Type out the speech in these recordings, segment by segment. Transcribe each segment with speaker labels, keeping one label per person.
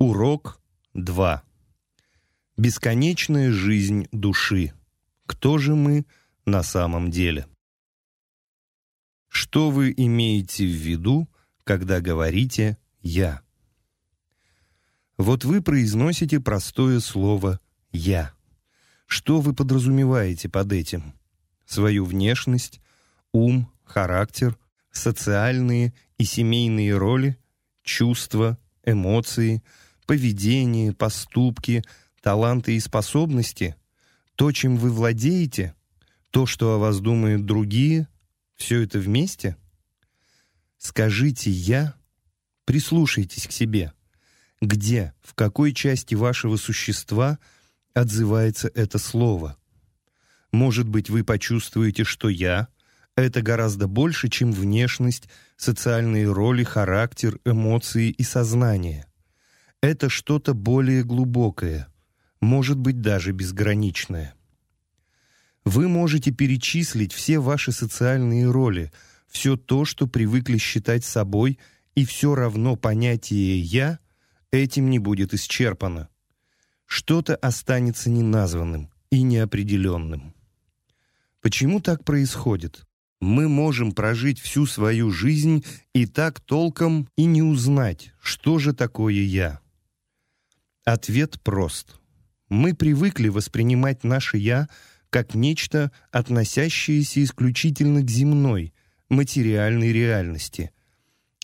Speaker 1: Урок 2. Бесконечная жизнь души. Кто же мы на самом деле? Что вы имеете в виду, когда говорите «я»? Вот вы произносите простое слово «я». Что вы подразумеваете под этим? Свою внешность, ум, характер, социальные и семейные роли, чувства, эмоции, поведение, поступки, таланты и способности, то, чем вы владеете, то, что о вас думают другие, все это вместе? Скажите «я», прислушайтесь к себе – где, в какой части вашего существа отзывается это слово. Может быть, вы почувствуете, что «я» — это гораздо больше, чем внешность, социальные роли, характер, эмоции и сознание. Это что-то более глубокое, может быть, даже безграничное. Вы можете перечислить все ваши социальные роли, все то, что привыкли считать собой, и все равно понятие «я» — этим не будет исчерпано. Что-то останется неназванным и неопределенным. Почему так происходит? Мы можем прожить всю свою жизнь и так толком и не узнать, что же такое «я». Ответ прост. Мы привыкли воспринимать наше «я» как нечто, относящееся исключительно к земной, материальной реальности.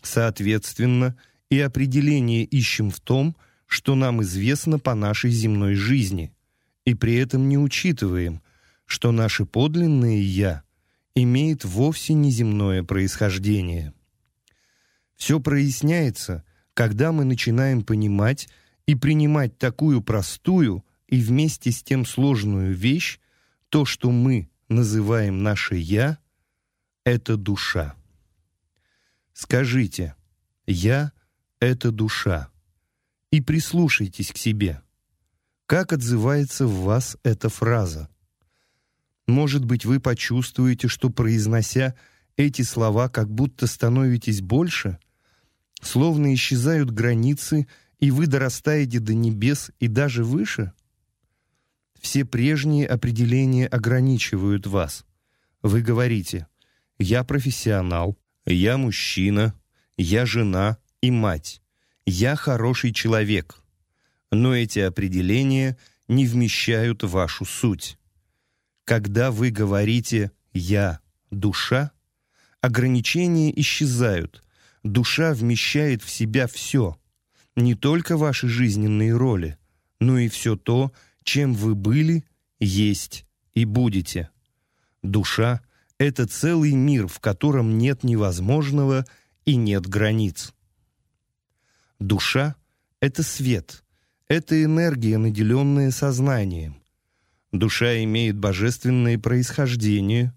Speaker 1: Соответственно, и определение ищем в том, что нам известно по нашей земной жизни, и при этом не учитываем, что наше подлинное «я» имеет вовсе не земное происхождение. Все проясняется, когда мы начинаем понимать и принимать такую простую и вместе с тем сложную вещь, то, что мы называем наше «я», это душа. Скажите, «я» — это душа. И прислушайтесь к себе. Как отзывается в вас эта фраза? Может быть, вы почувствуете, что, произнося эти слова, как будто становитесь больше, словно исчезают границы, и вы дорастаете до небес и даже выше? Все прежние определения ограничивают вас. Вы говорите «я профессионал», «я мужчина», «я жена», и мать. Я хороший человек. Но эти определения не вмещают вашу суть. Когда вы говорите «я» — душа, ограничения исчезают. Душа вмещает в себя все, не только ваши жизненные роли, но и все то, чем вы были, есть и будете. Душа — это целый мир, в котором нет невозможного и нет границ. Душа — это свет, это энергия, наделенная сознанием. Душа имеет божественное происхождение,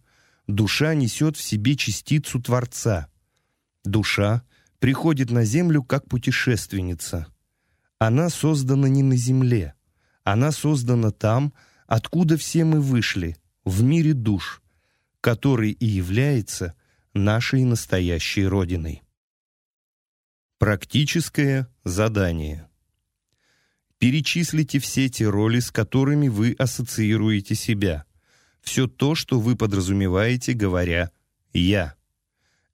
Speaker 1: душа несет в себе частицу Творца. Душа приходит на землю как путешественница. Она создана не на земле, она создана там, откуда все мы вышли, в мире душ, который и является нашей настоящей Родиной. Практическое задание. Перечислите все те роли, с которыми вы ассоциируете себя. Все то, что вы подразумеваете, говоря «я».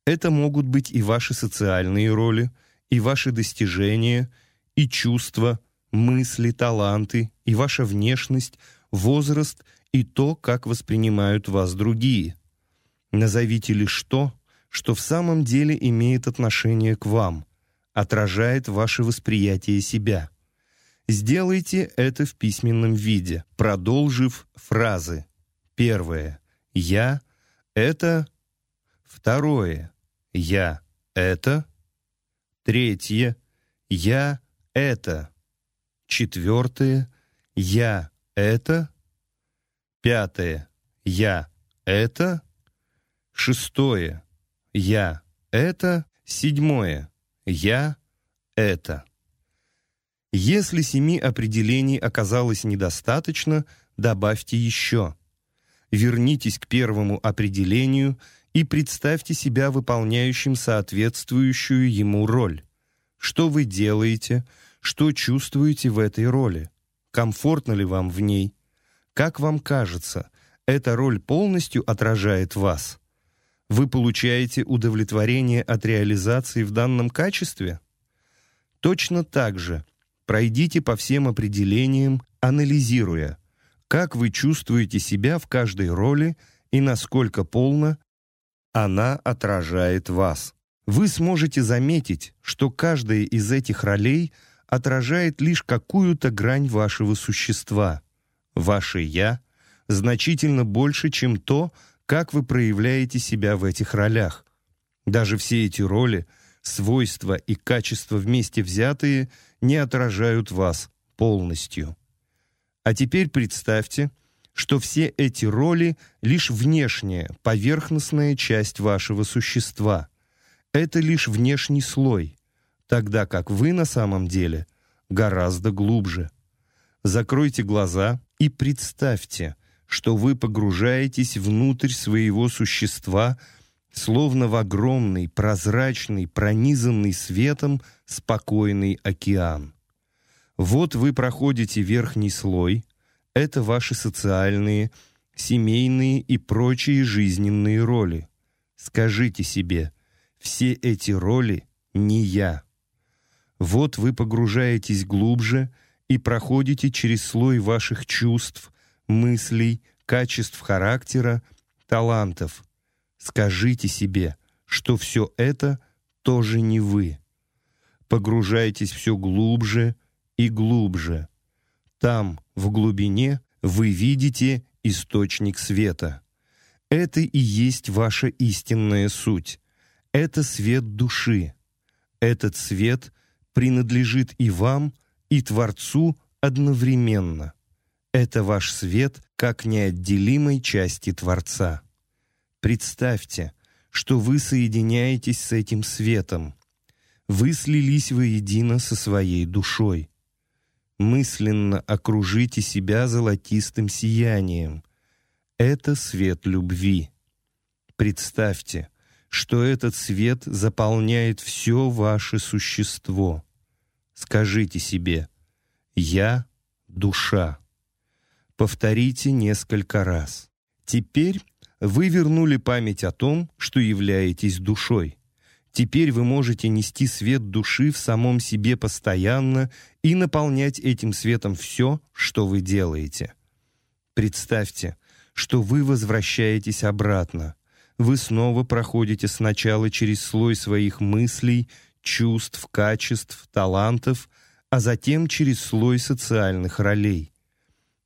Speaker 1: Это могут быть и ваши социальные роли, и ваши достижения, и чувства, мысли, таланты, и ваша внешность, возраст и то, как воспринимают вас другие. Назовите лишь то, что в самом деле имеет отношение к вам – отражает ваше восприятие себя. Сделайте это в письменном виде, продолжив фразы. Первое. «Я» — это... Второе. «Я» — это... Третье. «Я» — это... Четвертое. «Я» — это... Пятое. «Я» — это... Шестое. «Я» — это... Седьмое. «Я — это». Если семи определений оказалось недостаточно, добавьте еще. Вернитесь к первому определению и представьте себя выполняющим соответствующую ему роль. Что вы делаете, Что чувствуете в этой роли? Комфортно ли вам в ней? Как вам кажется, эта роль полностью отражает вас? Вы получаете удовлетворение от реализации в данном качестве? Точно так же пройдите по всем определениям, анализируя, как вы чувствуете себя в каждой роли и насколько полно она отражает вас. Вы сможете заметить, что каждая из этих ролей отражает лишь какую-то грань вашего существа. Ваше «я» значительно больше, чем то, как вы проявляете себя в этих ролях. Даже все эти роли, свойства и качества вместе взятые не отражают вас полностью. А теперь представьте, что все эти роли — лишь внешняя, поверхностная часть вашего существа. Это лишь внешний слой, тогда как вы на самом деле гораздо глубже. Закройте глаза и представьте, что вы погружаетесь внутрь своего существа, словно в огромный, прозрачный, пронизанный светом спокойный океан. Вот вы проходите верхний слой, это ваши социальные, семейные и прочие жизненные роли. Скажите себе, все эти роли не я. Вот вы погружаетесь глубже и проходите через слой ваших чувств, мыслей, качеств характера, талантов. Скажите себе, что все это тоже не вы. Погружайтесь все глубже и глубже. Там, в глубине, вы видите источник света. Это и есть ваша истинная суть. Это свет души. Этот свет принадлежит и вам, и Творцу одновременно. Это ваш свет как неотделимой части Творца. Представьте, что вы соединяетесь с этим светом. Вы слились воедино со своей душой. Мысленно окружите себя золотистым сиянием. Это свет любви. Представьте, что этот свет заполняет все ваше существо. Скажите себе «Я — душа». Повторите несколько раз. Теперь вы вернули память о том, что являетесь душой. Теперь вы можете нести свет души в самом себе постоянно и наполнять этим светом все, что вы делаете. Представьте, что вы возвращаетесь обратно. Вы снова проходите сначала через слой своих мыслей, чувств, качеств, талантов, а затем через слой социальных ролей.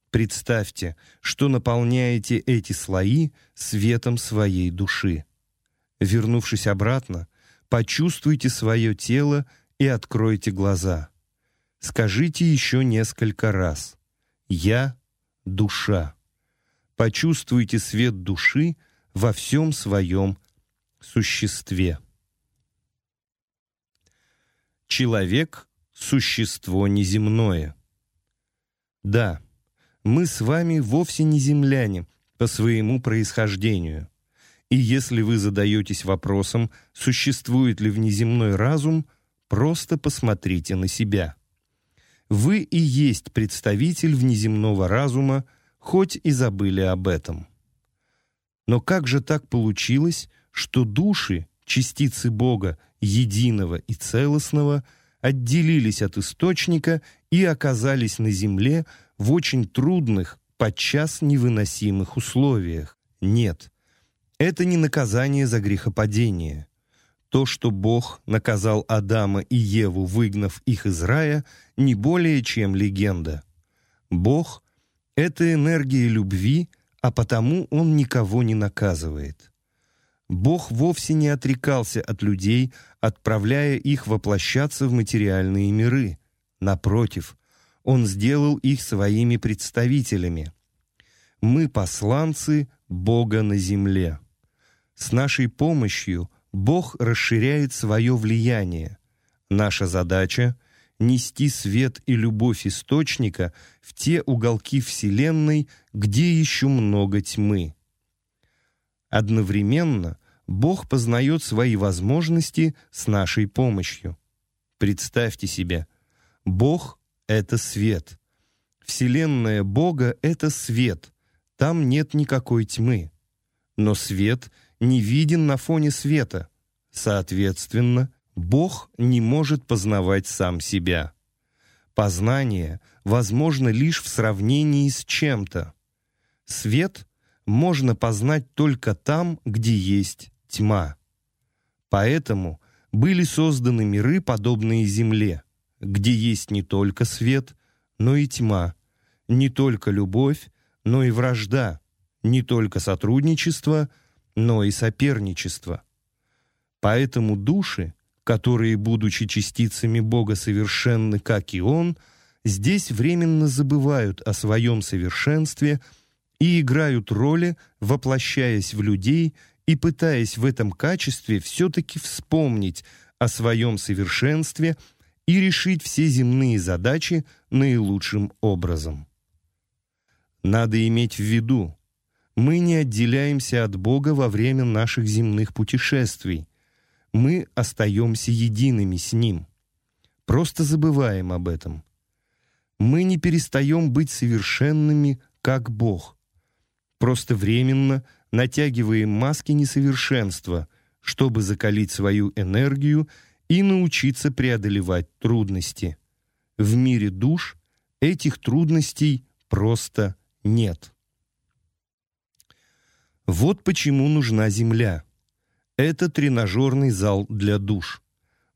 Speaker 1: Представьте, что наполняете эти слои светом своей души. Вернувшись обратно, почувствуйте свое тело и откройте глаза. Скажите еще несколько раз «Я — душа». Почувствуйте свет души во всем своем существе. Человек — существо неземное. Да, мы с вами вовсе не земляне по своему происхождению. И если вы задаетесь вопросом, существует ли внеземной разум, просто посмотрите на себя. Вы и есть представитель внеземного разума, хоть и забыли об этом. Но как же так получилось, что души, частицы Бога, единого и целостного, отделились от источника и оказались на земле в очень трудных, подчас невыносимых условиях? Нет, это не наказание за грехопадение. То, что Бог наказал Адама и Еву, выгнав их из рая, не более чем легенда. Бог — это энергия любви, а потому Он никого не наказывает. Бог вовсе не отрекался от людей, отправляя их воплощаться в материальные миры. Напротив, Он сделал их своими представителями. Мы посланцы Бога на земле. С нашей помощью Бог расширяет свое влияние. Наша задача — нести свет и любовь Источника в те уголки Вселенной, где еще много тьмы. Одновременно Бог познает свои возможности с нашей помощью. Представьте себе, Бог — это свет. Вселенная Бога — это свет. Там нет никакой тьмы. Но свет не виден на фоне света. Соответственно, Бог не может познавать сам себя. Познание возможно лишь в сравнении с чем-то. Свет можно познать только там, где есть тьма. Поэтому были созданы миры, подобные Земле, где есть не только свет, но и тьма, не только любовь, но и вражда, не только сотрудничество, но и соперничество. Поэтому души, которые, будучи частицами Бога совершенны, как и Он, здесь временно забывают о своем совершенстве и играют роли, воплощаясь в людей и пытаясь в этом качестве все-таки вспомнить о своем совершенстве и решить все земные задачи наилучшим образом. Надо иметь в виду, мы не отделяемся от Бога во время наших земных путешествий. Мы остаемся едиными с Ним. Просто забываем об этом. Мы не перестаем быть совершенными, как Бог. Просто временно – натягиваем маски несовершенства, чтобы закалить свою энергию и научиться преодолевать трудности. В мире душ этих трудностей просто нет. Вот почему нужна Земля. Это тренажерный зал для душ.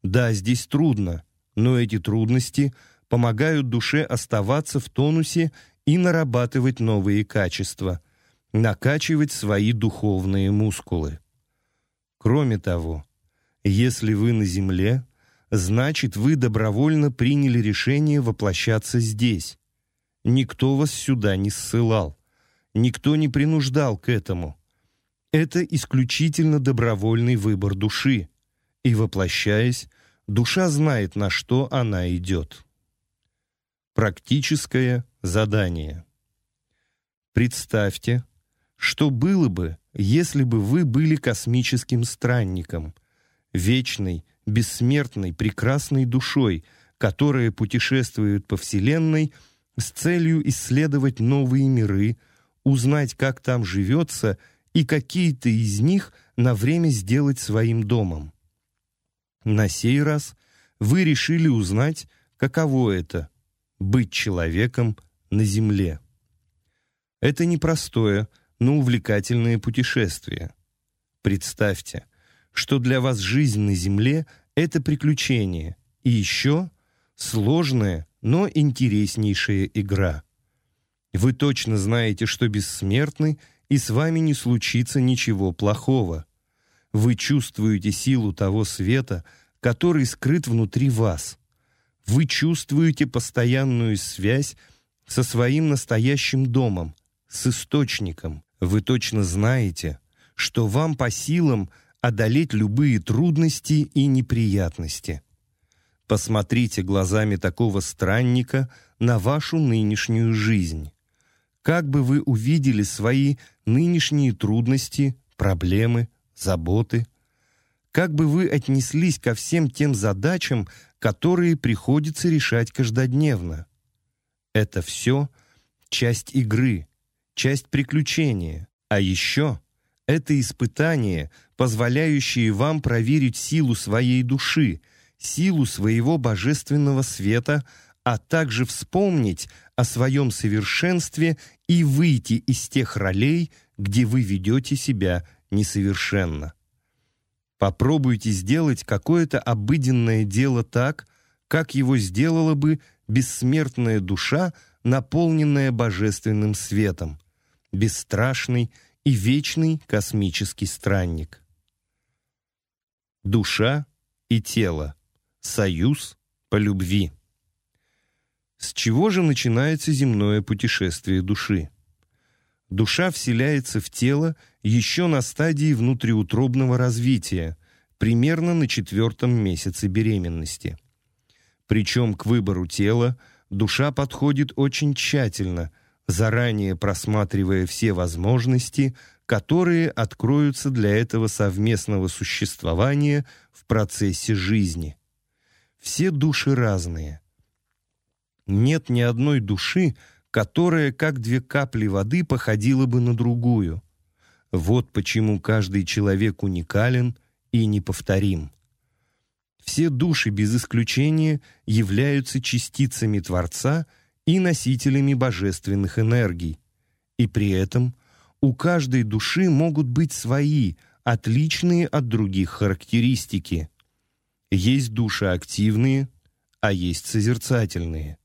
Speaker 1: Да, здесь трудно, но эти трудности помогают душе оставаться в тонусе и нарабатывать новые качества – накачивать свои духовные мускулы. Кроме того, если вы на земле, значит, вы добровольно приняли решение воплощаться здесь. Никто вас сюда не ссылал, никто не принуждал к этому. Это исключительно добровольный выбор души, и, воплощаясь, душа знает, на что она идет. Практическое задание. Представьте, что было бы, если бы вы были космическим странником, вечной, бессмертной, прекрасной душой, которая путешествует по Вселенной с целью исследовать новые миры, узнать, как там живется, и какие-то из них на время сделать своим домом. На сей раз вы решили узнать, каково это — быть человеком на Земле. Это непростое, но увлекательные путешествия. Представьте, что для вас жизнь на Земле — это приключение, и еще сложная, но интереснейшая игра. Вы точно знаете, что бессмертны, и с вами не случится ничего плохого. Вы чувствуете силу того света, который скрыт внутри вас. Вы чувствуете постоянную связь со своим настоящим домом, с источником. Вы точно знаете, что вам по силам одолеть любые трудности и неприятности. Посмотрите глазами такого странника на вашу нынешнюю жизнь. Как бы вы увидели свои нынешние трудности, проблемы, заботы? Как бы вы отнеслись ко всем тем задачам, которые приходится решать каждодневно? Это все часть игры, часть приключения, а еще это испытание, позволяющее вам проверить силу своей души, силу своего божественного света, а также вспомнить о своем совершенстве и выйти из тех ролей, где вы ведете себя несовершенно. Попробуйте сделать какое-то обыденное дело так, как его сделала бы бессмертная душа, наполненная божественным светом бесстрашный и вечный космический странник. Душа и тело. Союз по любви. С чего же начинается земное путешествие души? Душа вселяется в тело еще на стадии внутриутробного развития, примерно на четвертом месяце беременности. Причем к выбору тела душа подходит очень тщательно – заранее просматривая все возможности, которые откроются для этого совместного существования в процессе жизни. Все души разные. Нет ни одной души, которая, как две капли воды, походила бы на другую. Вот почему каждый человек уникален и неповторим. Все души без исключения являются частицами Творца и носителями божественных энергий. И при этом у каждой души могут быть свои, отличные от других характеристики. Есть души активные, а есть созерцательные.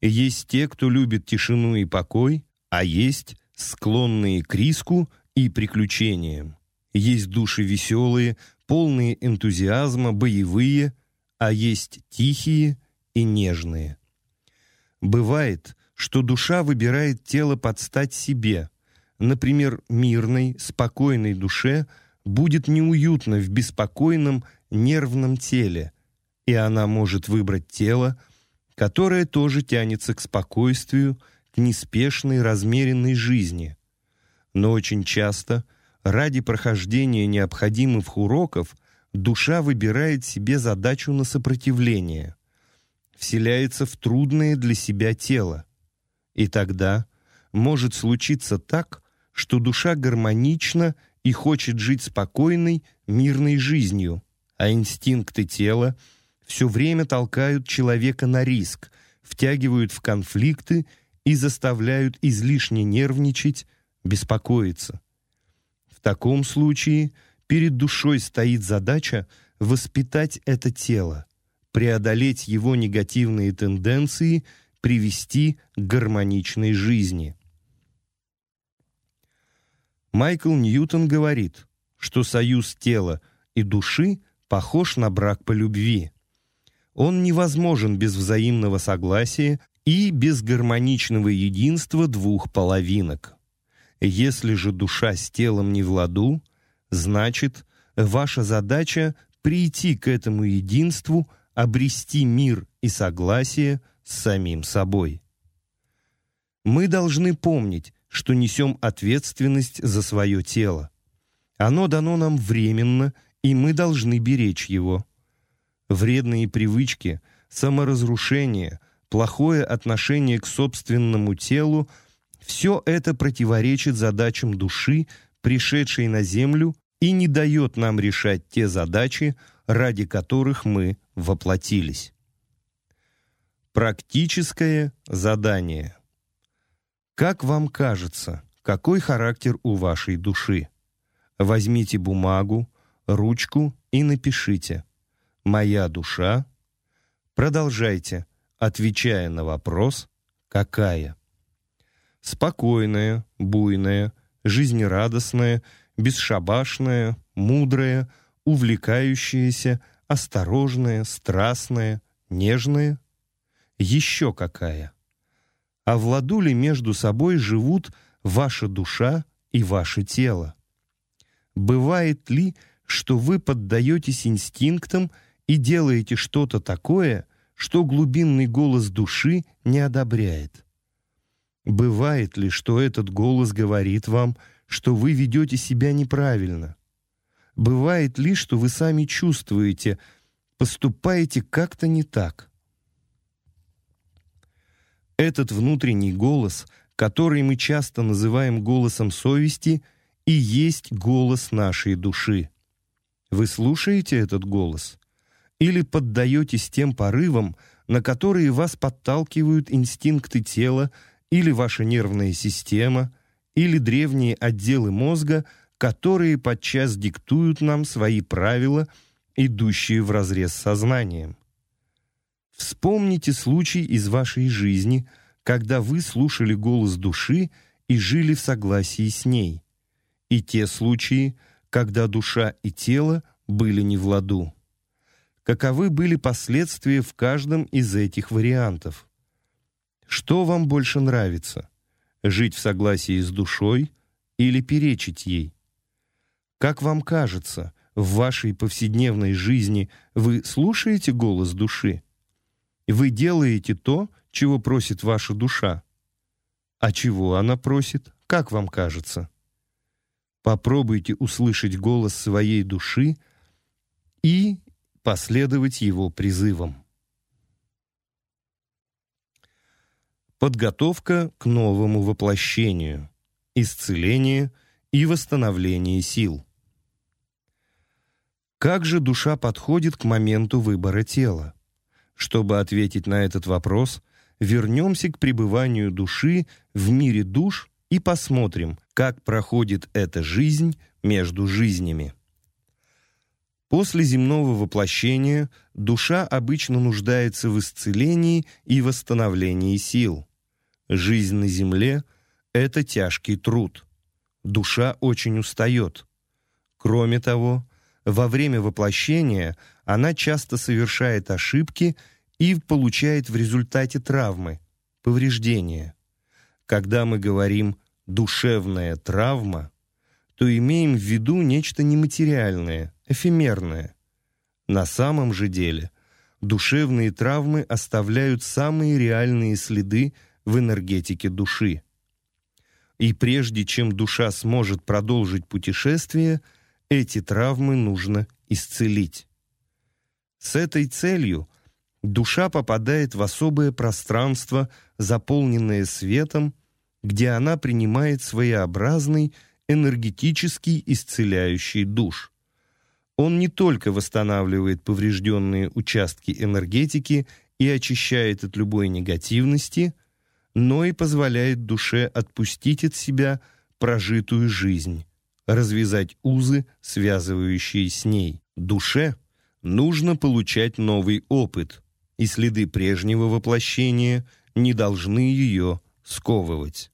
Speaker 1: Есть те, кто любит тишину и покой, а есть склонные к риску и приключениям. Есть души веселые, полные энтузиазма, боевые, а есть тихие и нежные. Бывает, что душа выбирает тело под стать себе. Например, мирной, спокойной душе будет неуютно в беспокойном, нервном теле, и она может выбрать тело, которое тоже тянется к спокойствию, к неспешной, размеренной жизни. Но очень часто – Ради прохождения необходимых уроков душа выбирает себе задачу на сопротивление, вселяется в трудное для себя тело. И тогда может случиться так, что душа гармонична и хочет жить спокойной, мирной жизнью, а инстинкты тела все время толкают человека на риск, втягивают в конфликты и заставляют излишне нервничать, беспокоиться таком случае перед душой стоит задача воспитать это тело, преодолеть его негативные тенденции, привести к гармоничной жизни. Майкл Ньютон говорит, что союз тела и души похож на брак по любви. Он невозможен без взаимного согласия и без гармоничного единства двух половинок. Если же душа с телом не в ладу, значит, ваша задача прийти к этому единству, обрести мир и согласие с самим собой. Мы должны помнить, что несем ответственность за свое тело. Оно дано нам временно, и мы должны беречь его. Вредные привычки, саморазрушение, плохое отношение к собственному телу – все это противоречит задачам души, пришедшей на землю, и не дает нам решать те задачи, ради которых мы воплотились. Практическое задание. Как вам кажется, какой характер у вашей души? Возьмите бумагу, ручку и напишите «Моя душа». Продолжайте, отвечая на вопрос «Какая?». Спокойная, буйная, жизнерадостная, бесшабашная, мудрая, увлекающаяся, осторожная, страстная, нежная. Еще какая? А в ладу ли между собой живут ваша душа и ваше тело? Бывает ли, что вы поддаетесь инстинктам и делаете что-то такое, что глубинный голос души не одобряет? Бывает ли, что этот голос говорит вам, что вы ведете себя неправильно? Бывает ли, что вы сами чувствуете, поступаете как-то не так? Этот внутренний голос, который мы часто называем голосом совести, и есть голос нашей души. Вы слушаете этот голос? Или поддаетесь тем порывам, на которые вас подталкивают инстинкты тела, или ваша нервная система, или древние отделы мозга, которые подчас диктуют нам свои правила, идущие вразрез с сознанием. Вспомните случай из вашей жизни, когда вы слушали голос души и жили в согласии с ней, и те случаи, когда душа и тело были не в ладу. Каковы были последствия в каждом из этих вариантов? Что вам больше нравится? Жить в согласии с душой или перечить ей? Как вам кажется, в вашей повседневной жизни вы слушаете голос души? Вы делаете то, чего просит ваша душа? А чего она просит, как вам кажется? Попробуйте услышать голос своей души и последовать его призывам. Подготовка к новому воплощению, исцеление и восстановление сил. Как же душа подходит к моменту выбора тела? Чтобы ответить на этот вопрос, вернемся к пребыванию души в мире душ и посмотрим, как проходит эта жизнь между жизнями. После земного воплощения душа обычно нуждается в исцелении и восстановлении сил. Жизнь на земле — это тяжкий труд. Душа очень устает. Кроме того, во время воплощения она часто совершает ошибки и получает в результате травмы, повреждения. Когда мы говорим «душевная травма», то имеем в виду нечто нематериальное, эфемерное. На самом же деле душевные травмы оставляют самые реальные следы в энергетике души. И прежде чем душа сможет продолжить путешествие, эти травмы нужно исцелить. С этой целью душа попадает в особое пространство, заполненное светом, где она принимает своеобразный энергетический исцеляющий душ. Он не только восстанавливает поврежденные участки энергетики и очищает от любой негативности, но и позволяет душе отпустить от себя прожитую жизнь, развязать узы, связывающие с ней. Душе нужно получать новый опыт, и следы прежнего воплощения не должны ее сковывать.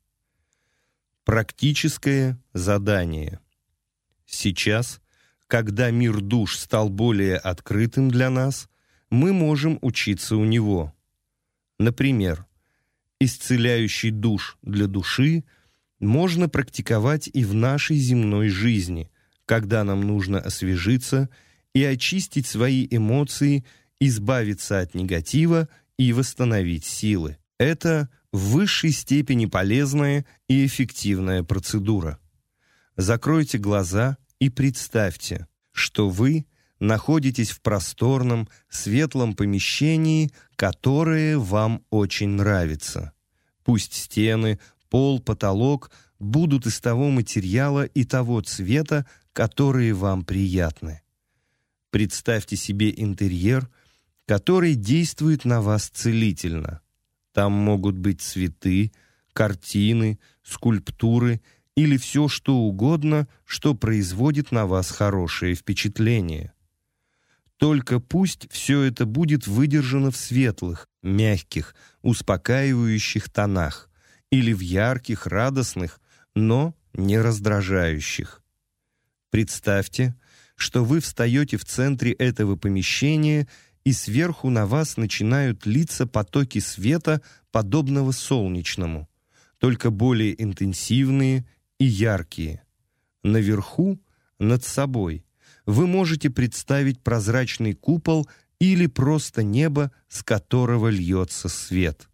Speaker 1: Практическое задание. Сейчас, когда мир душ стал более открытым для нас, мы можем учиться у него. Например, исцеляющий душ для души можно практиковать и в нашей земной жизни, когда нам нужно освежиться и очистить свои эмоции, избавиться от негатива и восстановить силы. Это – в высшей степени полезная и эффективная процедура. Закройте глаза и представьте, что вы находитесь в просторном, светлом помещении, которое вам очень нравится. Пусть стены, пол, потолок будут из того материала и того цвета, которые вам приятны. Представьте себе интерьер, который действует на вас целительно. Там могут быть цветы, картины, скульптуры или все что угодно, что производит на вас хорошее впечатление. Только пусть все это будет выдержано в светлых, мягких, успокаивающих тонах или в ярких, радостных, но не раздражающих. Представьте, что вы встаете в центре этого помещения и сверху на вас начинают литься потоки света, подобного солнечному, только более интенсивные и яркие. Наверху, над собой, вы можете представить прозрачный купол или просто небо, с которого льется свет.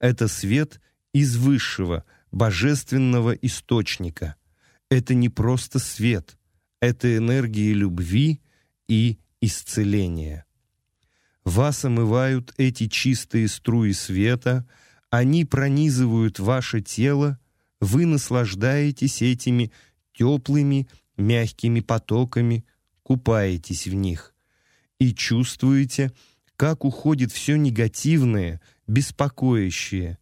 Speaker 1: Это свет из высшего, божественного источника. Это не просто свет, это энергия любви и исцеления. Вас омывают эти чистые струи света, они пронизывают ваше тело, вы наслаждаетесь этими теплыми, мягкими потоками, купаетесь в них и чувствуете, как уходит все негативное, беспокоящее,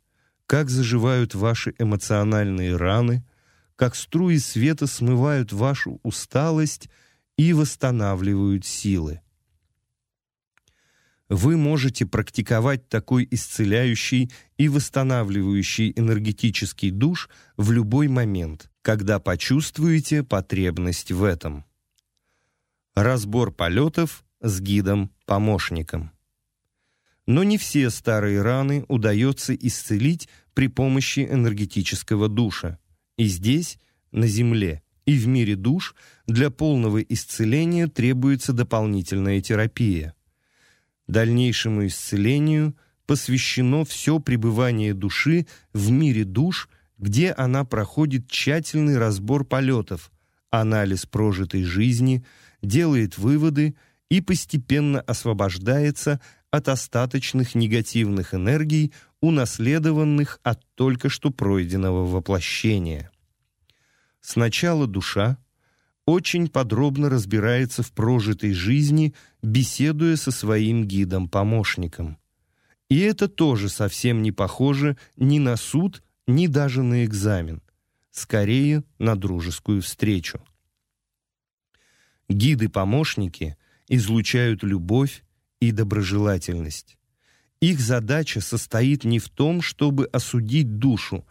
Speaker 1: как заживают ваши эмоциональные раны, как струи света смывают вашу усталость и восстанавливают силы вы можете практиковать такой исцеляющий и восстанавливающий энергетический душ в любой момент, когда почувствуете потребность в этом. Разбор полетов с гидом-помощником. Но не все старые раны удается исцелить при помощи энергетического душа. И здесь, на Земле, и в мире душ для полного исцеления требуется дополнительная терапия – Дальнейшему исцелению посвящено все пребывание души в мире душ, где она проходит тщательный разбор полетов, анализ прожитой жизни, делает выводы и постепенно освобождается от остаточных негативных энергий, унаследованных от только что пройденного воплощения. Сначала душа очень подробно разбирается в прожитой жизни, беседуя со своим гидом-помощником. И это тоже совсем не похоже ни на суд, ни даже на экзамен. Скорее, на дружескую встречу. Гиды-помощники излучают любовь и доброжелательность. Их задача состоит не в том, чтобы осудить душу,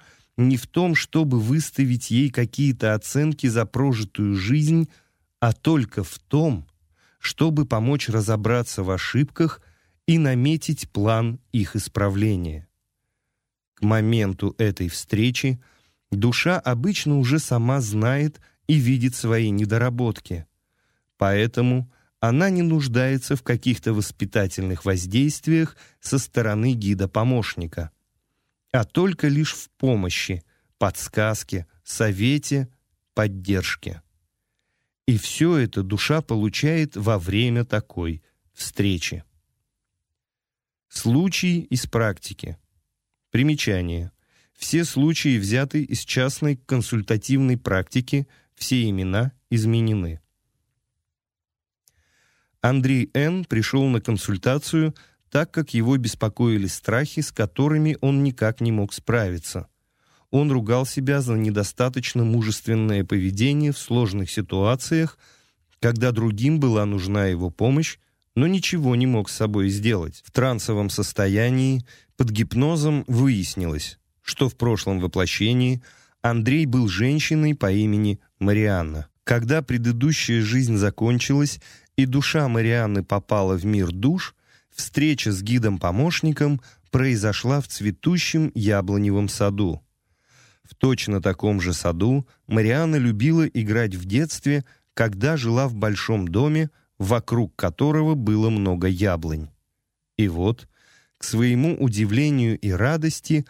Speaker 1: не в том, чтобы выставить ей какие-то оценки за прожитую жизнь, а только в том, чтобы помочь разобраться в ошибках и наметить план их исправления. К моменту этой встречи душа обычно уже сама знает и видит свои недоработки, поэтому она не нуждается в каких-то воспитательных воздействиях со стороны гида-помощника, а только лишь в помощи, подсказке, совете, поддержке. И все это душа получает во время такой встречи. Случаи из практики. Примечание. Все случаи взяты из частной консультативной практики, все имена изменены. Андрей Н. пришел на консультацию, так как его беспокоили страхи, с которыми он никак не мог справиться. Он ругал себя за недостаточно мужественное поведение в сложных ситуациях, когда другим была нужна его помощь, но ничего не мог с собой сделать. В трансовом состоянии под гипнозом выяснилось, что в прошлом воплощении Андрей был женщиной по имени Марианна. Когда предыдущая жизнь закончилась, и душа Марианны попала в мир душ, встреча с гидом-помощником произошла в цветущем яблоневом саду. В точно таком же саду Марианна любила играть в детстве, когда жила в большом доме, вокруг которого было много яблонь. И вот, к своему удивлению и радости,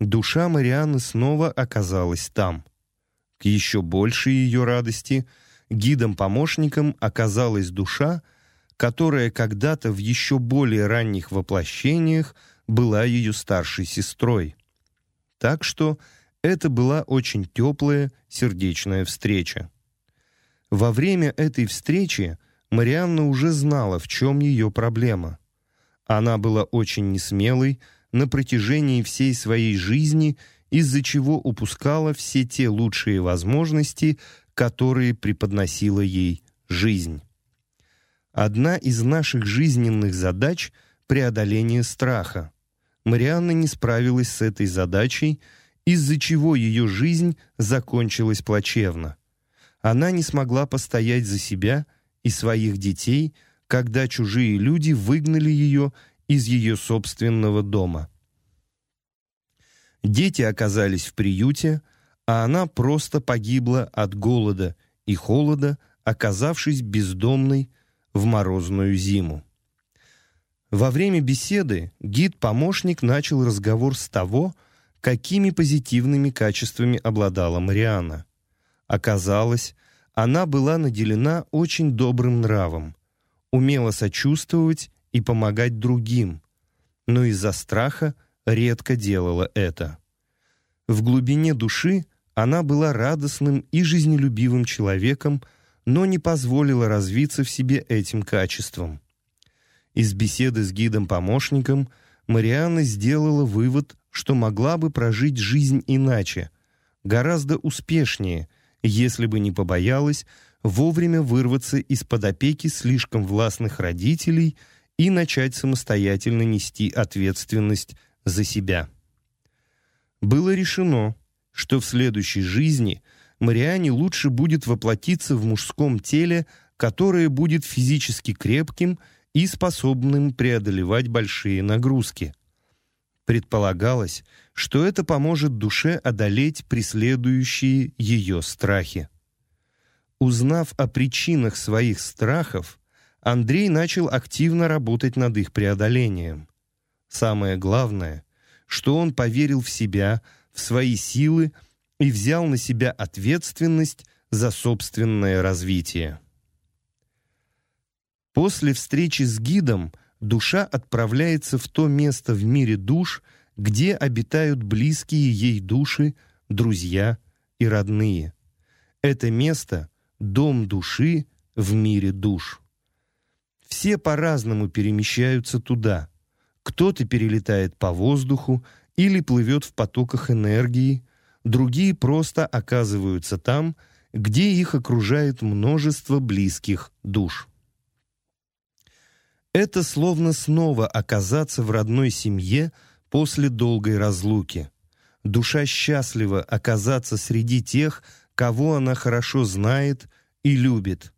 Speaker 1: душа Марианны снова оказалась там. К еще большей ее радости – гидом-помощником оказалась душа, которая когда-то в еще более ранних воплощениях была ее старшей сестрой. Так что это была очень теплая, сердечная встреча. Во время этой встречи Марианна уже знала, в чем ее проблема. Она была очень несмелой на протяжении всей своей жизни, из-за чего упускала все те лучшие возможности, которые преподносила ей жизнь. Одна из наших жизненных задач — преодоление страха. Марианна не справилась с этой задачей, из-за чего ее жизнь закончилась плачевно. Она не смогла постоять за себя и своих детей, когда чужие люди выгнали ее из ее собственного дома. Дети оказались в приюте, а она просто погибла от голода и холода, оказавшись бездомной в морозную зиму. Во время беседы гид-помощник начал разговор с того, какими позитивными качествами обладала Мариана. Оказалось, она была наделена очень добрым нравом, умела сочувствовать и помогать другим, но из-за страха редко делала это. В глубине души она была радостным и жизнелюбивым человеком, но не позволила развиться в себе этим качеством. Из беседы с гидом-помощником Марианна сделала вывод, что могла бы прожить жизнь иначе, гораздо успешнее, если бы не побоялась вовремя вырваться из-под опеки слишком властных родителей и начать самостоятельно нести ответственность за себя. Было решено, что в следующей жизни Мариане лучше будет воплотиться в мужском теле, которое будет физически крепким и способным преодолевать большие нагрузки. Предполагалось, что это поможет душе одолеть преследующие ее страхи. Узнав о причинах своих страхов, Андрей начал активно работать над их преодолением. Самое главное, что он поверил в себя, в свои силы и взял на себя ответственность за собственное развитие. После встречи с гидом душа отправляется в то место в мире душ, где обитают близкие ей души, друзья и родные. Это место — дом души в мире душ. Все по-разному перемещаются туда. Кто-то перелетает по воздуху или плывет в потоках энергии, другие просто оказываются там, где их окружает множество близких душ. Это словно снова оказаться в родной семье после долгой разлуки. Душа счастлива оказаться среди тех, кого она хорошо знает и любит.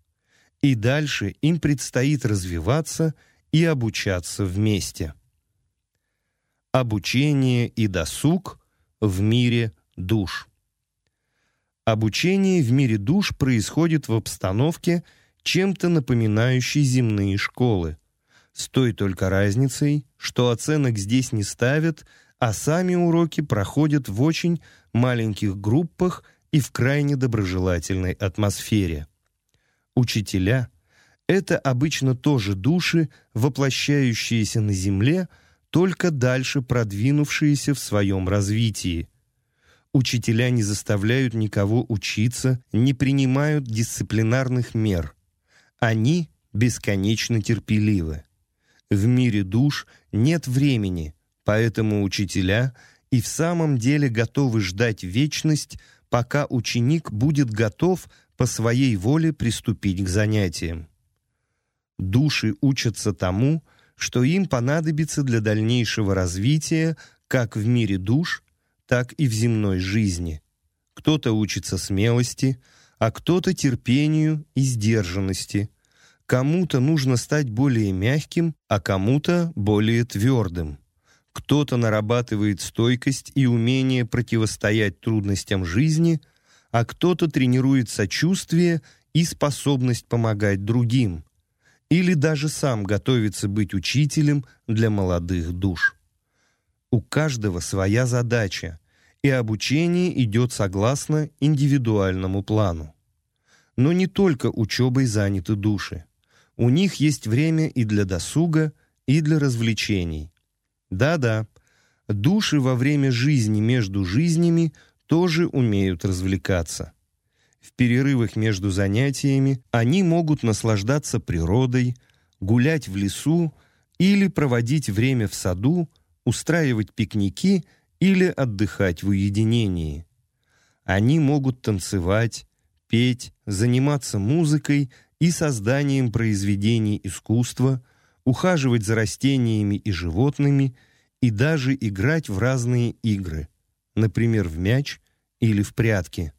Speaker 1: И дальше им предстоит развиваться и обучаться вместе. Обучение и досуг в мире душ. Обучение в мире душ происходит в обстановке, чем-то напоминающей земные школы. С той только разницей, что оценок здесь не ставят, а сами уроки проходят в очень маленьких группах и в крайне доброжелательной атмосфере. Учителя — это обычно тоже души, воплощающиеся на Земле, только дальше продвинувшиеся в своем развитии. Учителя не заставляют никого учиться, не принимают дисциплинарных мер. Они бесконечно терпеливы. В мире душ нет времени, поэтому учителя и в самом деле готовы ждать вечность, пока ученик будет готов по своей воле приступить к занятиям. Души учатся тому, что им понадобится для дальнейшего развития как в мире душ, так и в земной жизни. Кто-то учится смелости, а кто-то терпению и сдержанности. Кому-то нужно стать более мягким, а кому-то более твердым. Кто-то нарабатывает стойкость и умение противостоять трудностям жизни, а кто-то тренирует сочувствие и способность помогать другим. Или даже сам готовится быть учителем для молодых душ. У каждого своя задача, и обучение идет согласно индивидуальному плану. Но не только учебой заняты души. У них есть время и для досуга, и для развлечений. Да-да, души во время жизни между жизнями тоже умеют развлекаться. В перерывах между занятиями они могут наслаждаться природой, гулять в лесу или проводить время в саду, устраивать пикники или отдыхать в уединении. Они могут танцевать, петь, заниматься музыкой и созданием произведений искусства – ухаживать за растениями и животными и даже играть в разные игры, например, в мяч или в прятки.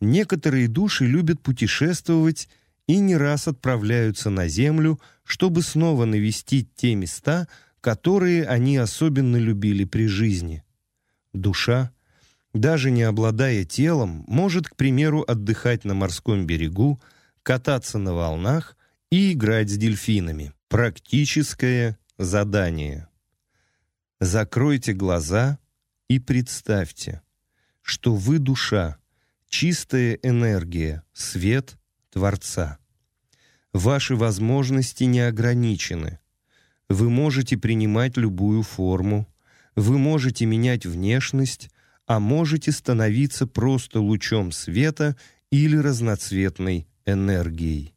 Speaker 1: Некоторые души любят путешествовать и не раз отправляются на Землю, чтобы снова навестить те места, которые они особенно любили при жизни. Душа, даже не обладая телом, может, к примеру, отдыхать на морском берегу, кататься на волнах и играть с дельфинами. Практическое задание. Закройте глаза и представьте, что вы душа, чистая энергия, свет Творца. Ваши возможности не ограничены. Вы можете принимать любую форму, вы можете менять внешность, а можете становиться просто лучом света или разноцветной энергией.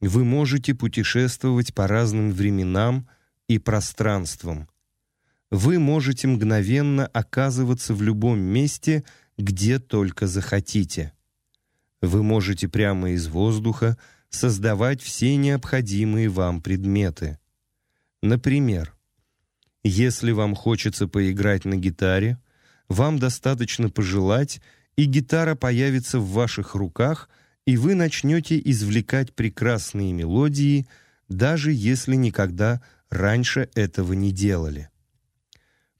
Speaker 1: Вы можете путешествовать по разным временам и пространствам. Вы можете мгновенно оказываться в любом месте, где только захотите. Вы можете прямо из воздуха создавать все необходимые вам предметы. Например, если вам хочется поиграть на гитаре, вам достаточно пожелать, и гитара появится в ваших руках – и вы начнете извлекать прекрасные мелодии, даже если никогда раньше этого не делали.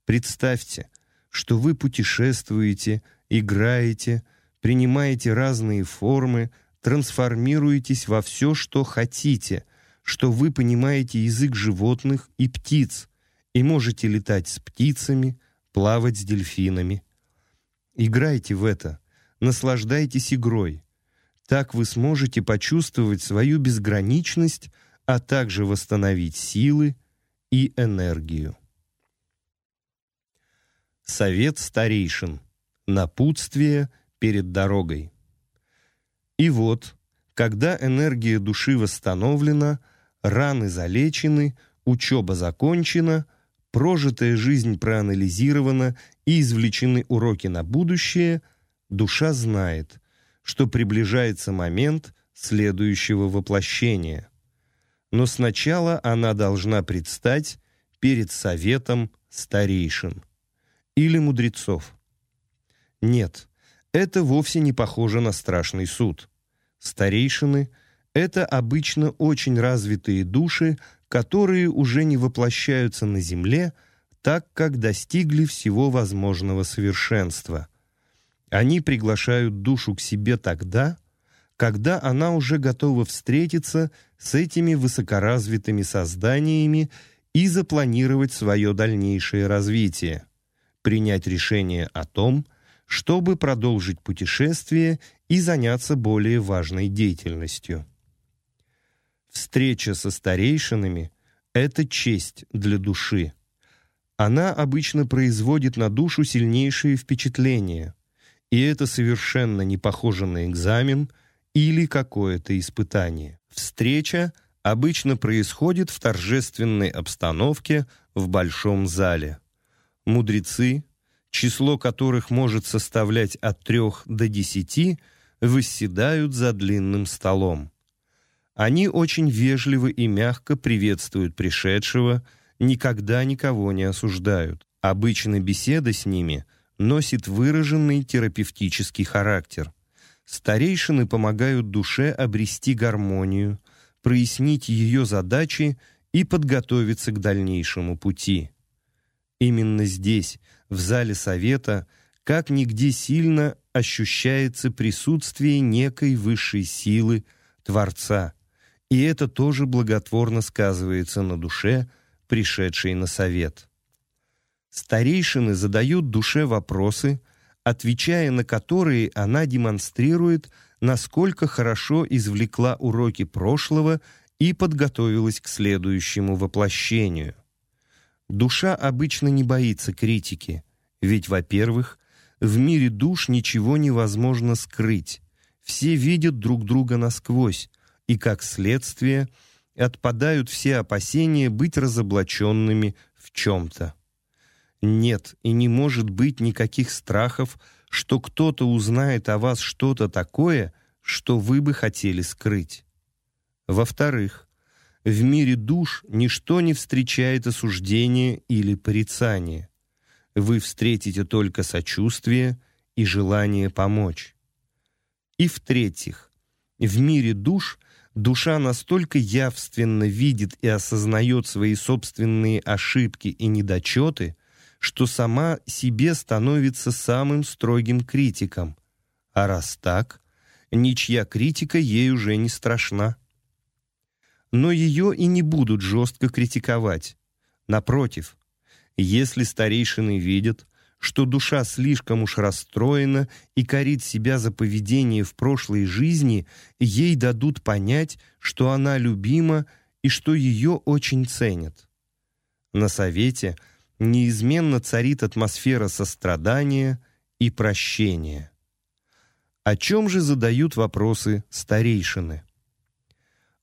Speaker 1: Представьте, что вы путешествуете, играете, принимаете разные формы, трансформируетесь во все, что хотите, что вы понимаете язык животных и птиц и можете летать с птицами, плавать с дельфинами. Играйте в это, наслаждайтесь игрой. Так вы сможете почувствовать свою безграничность, а также восстановить силы и энергию. Совет старейшин. Напутствие перед дорогой. И вот, когда энергия души восстановлена, раны залечены, учеба закончена, прожитая жизнь проанализирована и извлечены уроки на будущее, душа знает, что приближается момент следующего воплощения. Но сначала она должна предстать перед советом старейшин или мудрецов. Нет, это вовсе не похоже на страшный суд. Старейшины — это обычно очень развитые души, которые уже не воплощаются на земле, так как достигли всего возможного совершенства. Они приглашают душу к себе тогда, когда она уже готова встретиться с этими высокоразвитыми созданиями и запланировать свое дальнейшее развитие, принять решение о том, чтобы продолжить путешествие и заняться более важной деятельностью. Встреча со старейшинами — это честь для души. Она обычно производит на душу сильнейшие впечатления, и это совершенно не похоже на экзамен или какое-то испытание. Встреча обычно происходит в торжественной обстановке в большом зале. Мудрецы, число которых может составлять от трех до десяти, восседают за длинным столом. Они очень вежливо и мягко приветствуют пришедшего, никогда никого не осуждают. Обычно беседа с ними носит выраженный терапевтический характер. Старейшины помогают душе обрести гармонию, прояснить ее задачи и подготовиться к дальнейшему пути. Именно здесь, в зале совета, как нигде сильно ощущается присутствие некой высшей силы, Творца – и это тоже благотворно сказывается на душе, пришедшей на совет. Старейшины задают душе вопросы, отвечая на которые она демонстрирует, насколько хорошо извлекла уроки прошлого и подготовилась к следующему воплощению. Душа обычно не боится критики, ведь, во-первых, в мире душ ничего невозможно скрыть, все видят друг друга насквозь, и, как следствие, отпадают все опасения быть разоблаченными в чем-то. Нет и не может быть никаких страхов, что кто-то узнает о вас что-то такое, что вы бы хотели скрыть. Во-вторых, в мире душ ничто не встречает осуждения или порицания. Вы встретите только сочувствие и желание помочь. И в-третьих, в мире душ – душа настолько явственно видит и осознает свои собственные ошибки и недочеты, что сама себе становится самым строгим критиком. А раз так, ничья критика ей уже не страшна. Но ее и не будут жестко критиковать. Напротив, если старейшины видят, что душа слишком уж расстроена и корит себя за поведение в прошлой жизни, ей дадут понять, что она любима и что ее очень ценят. На совете неизменно царит атмосфера сострадания и прощения. О чем же задают вопросы старейшины?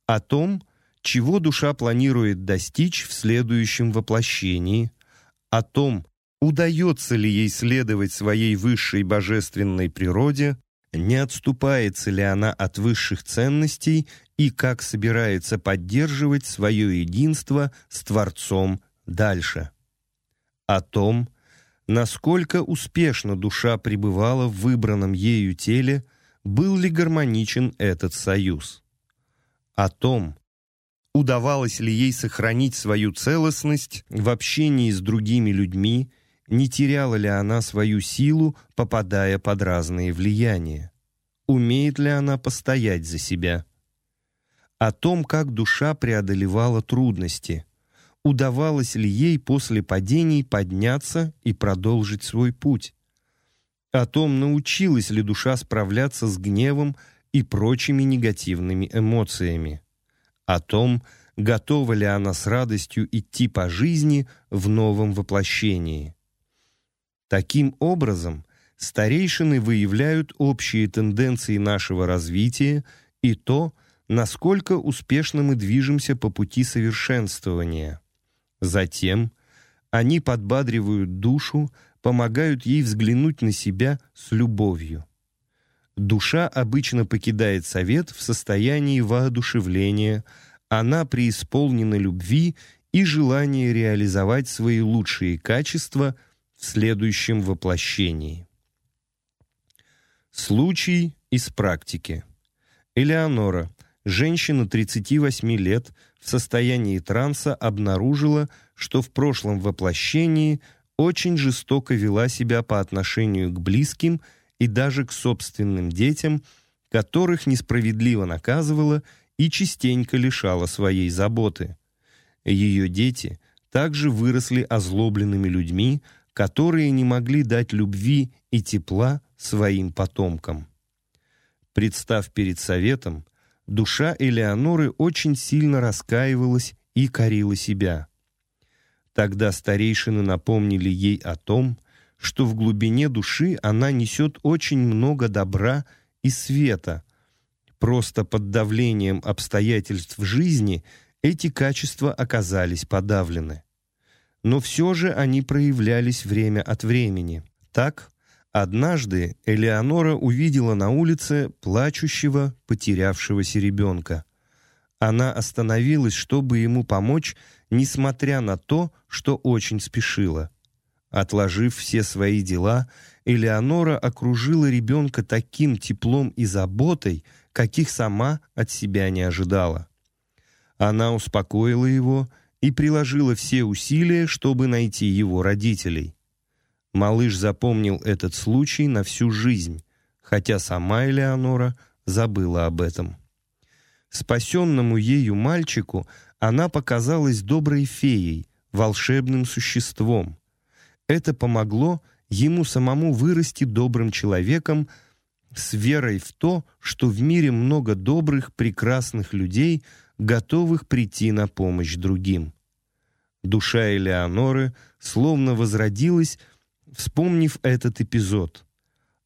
Speaker 1: О том, чего душа планирует достичь в следующем воплощении, о том, Удается ли ей следовать своей высшей божественной природе, не отступается ли она от высших ценностей и как собирается поддерживать свое единство с Творцом дальше. О том, насколько успешно душа пребывала в выбранном ею теле, был ли гармоничен этот союз. О том, удавалось ли ей сохранить свою целостность в общении с другими людьми не теряла ли она свою силу, попадая под разные влияния? Умеет ли она постоять за себя? О том, как душа преодолевала трудности. Удавалось ли ей после падений подняться и продолжить свой путь? О том, научилась ли душа справляться с гневом и прочими негативными эмоциями. О том, готова ли она с радостью идти по жизни в новом воплощении Таким образом, старейшины выявляют общие тенденции нашего развития и то, насколько успешно мы движемся по пути совершенствования. Затем они подбадривают душу, помогают ей взглянуть на себя с любовью. Душа обычно покидает совет в состоянии воодушевления, она преисполнена любви и желания реализовать свои лучшие качества в следующем воплощении. Случай из практики. Элеонора, женщина 38 лет, в состоянии транса обнаружила, что в прошлом воплощении очень жестоко вела себя по отношению к близким и даже к собственным детям, которых несправедливо наказывала и частенько лишала своей заботы. Ее дети также выросли озлобленными людьми, которые не могли дать любви и тепла своим потомкам. Представ перед советом, душа Элеоноры очень сильно раскаивалась и корила себя. Тогда старейшины напомнили ей о том, что в глубине души она несет очень много добра и света. Просто под давлением обстоятельств жизни эти качества оказались подавлены. Но все же они проявлялись время от времени. Так, однажды Элеонора увидела на улице плачущего, потерявшегося ребенка. Она остановилась, чтобы ему помочь, несмотря на то, что очень спешила. Отложив все свои дела, Элеонора окружила ребенка таким теплом и заботой, каких сама от себя не ожидала. Она успокоила его и приложила все усилия, чтобы найти его родителей. Малыш запомнил этот случай на всю жизнь, хотя сама Элеонора забыла об этом. Спасенному ею мальчику она показалась доброй феей, волшебным существом. Это помогло ему самому вырасти добрым человеком с верой в то, что в мире много добрых, прекрасных людей, готовых прийти на помощь другим. Душа Элеоноры словно возродилась, вспомнив этот эпизод.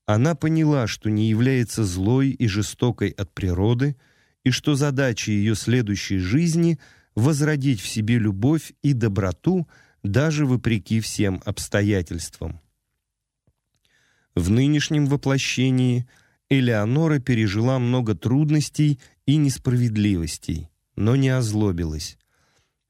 Speaker 1: Она поняла, что не является злой и жестокой от природы, и что задача ее следующей жизни — возродить в себе любовь и доброту даже вопреки всем обстоятельствам. В нынешнем воплощении Элеонора пережила много трудностей и несправедливостей, но не озлобилась.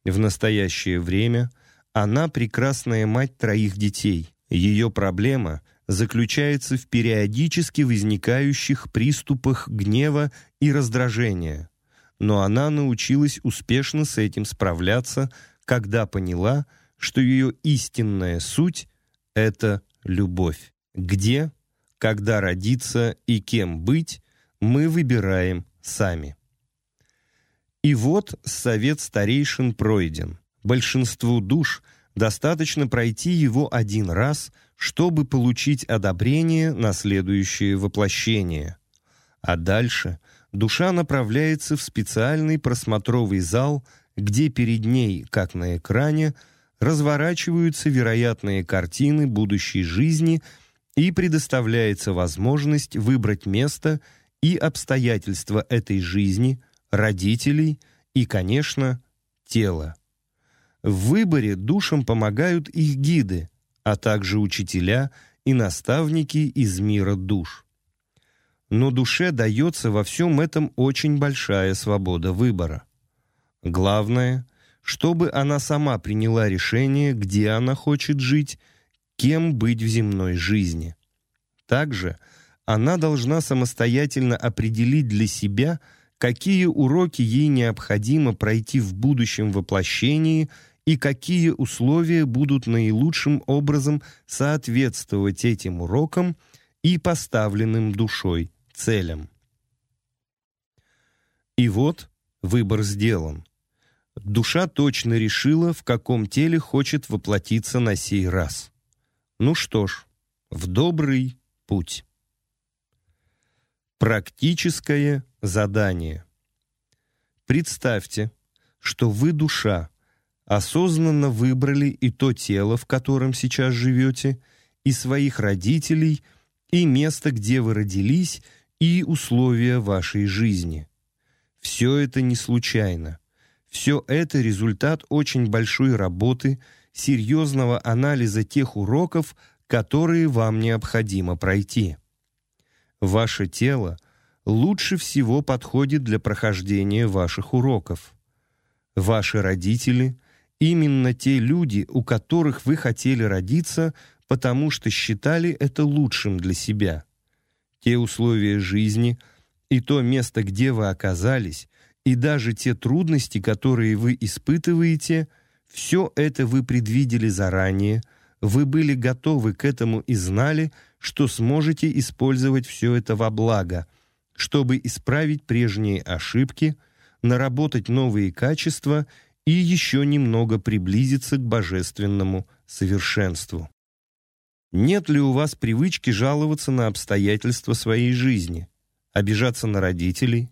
Speaker 1: В настоящее время она прекрасная мать троих детей. Ее проблема заключается в периодически возникающих приступах гнева и раздражения, но она научилась успешно с этим справляться, когда поняла, что ее истинная суть — это любовь. Где, когда родиться и кем быть, мы выбираем сами. И вот совет старейшин пройден. Большинству душ достаточно пройти его один раз, чтобы получить одобрение на следующее воплощение. А дальше — душа направляется в специальный просмотровый зал, где перед ней, как на экране, разворачиваются вероятные картины будущей жизни и предоставляется возможность выбрать место и обстоятельства этой жизни, родителей и, конечно, тела. В выборе душам помогают их гиды, а также учителя и наставники из мира душ но душе дается во всем этом очень большая свобода выбора. Главное, чтобы она сама приняла решение, где она хочет жить, кем быть в земной жизни. Также она должна самостоятельно определить для себя, какие уроки ей необходимо пройти в будущем воплощении и какие условия будут наилучшим образом соответствовать этим урокам и поставленным душой целям. И вот выбор сделан. Душа точно решила, в каком теле хочет воплотиться на сей раз. Ну что ж, в добрый путь. Практическое задание. Представьте, что вы душа, осознанно выбрали и то тело, в котором сейчас живете, и своих родителей, и место, где вы родились, и условия вашей жизни. Все это не случайно. Все это результат очень большой работы, серьезного анализа тех уроков, которые вам необходимо пройти. Ваше тело лучше всего подходит для прохождения ваших уроков. Ваши родители – именно те люди, у которых вы хотели родиться, потому что считали это лучшим для себя. Те условия жизни и то место, где вы оказались, и даже те трудности, которые вы испытываете, все это вы предвидели заранее, вы были готовы к этому и знали, что сможете использовать все это во благо, чтобы исправить прежние ошибки, наработать новые качества и еще немного приблизиться к божественному совершенству. Нет ли у вас привычки жаловаться на обстоятельства своей жизни, обижаться на родителей,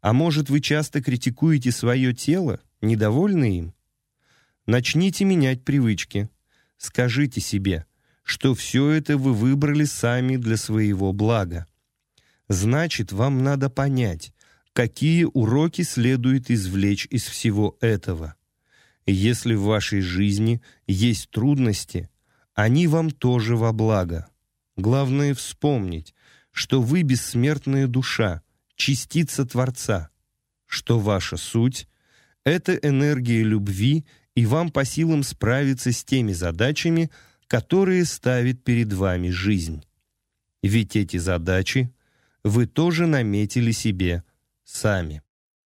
Speaker 1: а может, вы часто критикуете свое тело, недовольны им? Начните менять привычки. Скажите себе, что все это вы выбрали сами для своего блага. Значит, вам надо понять, какие уроки следует извлечь из всего этого. Если в вашей жизни есть трудности, они вам тоже во благо. Главное вспомнить, что вы бессмертная душа, частица Творца, что ваша суть — это энергия любви, и вам по силам справиться с теми задачами, которые ставит перед вами жизнь. Ведь эти задачи вы тоже наметили себе сами.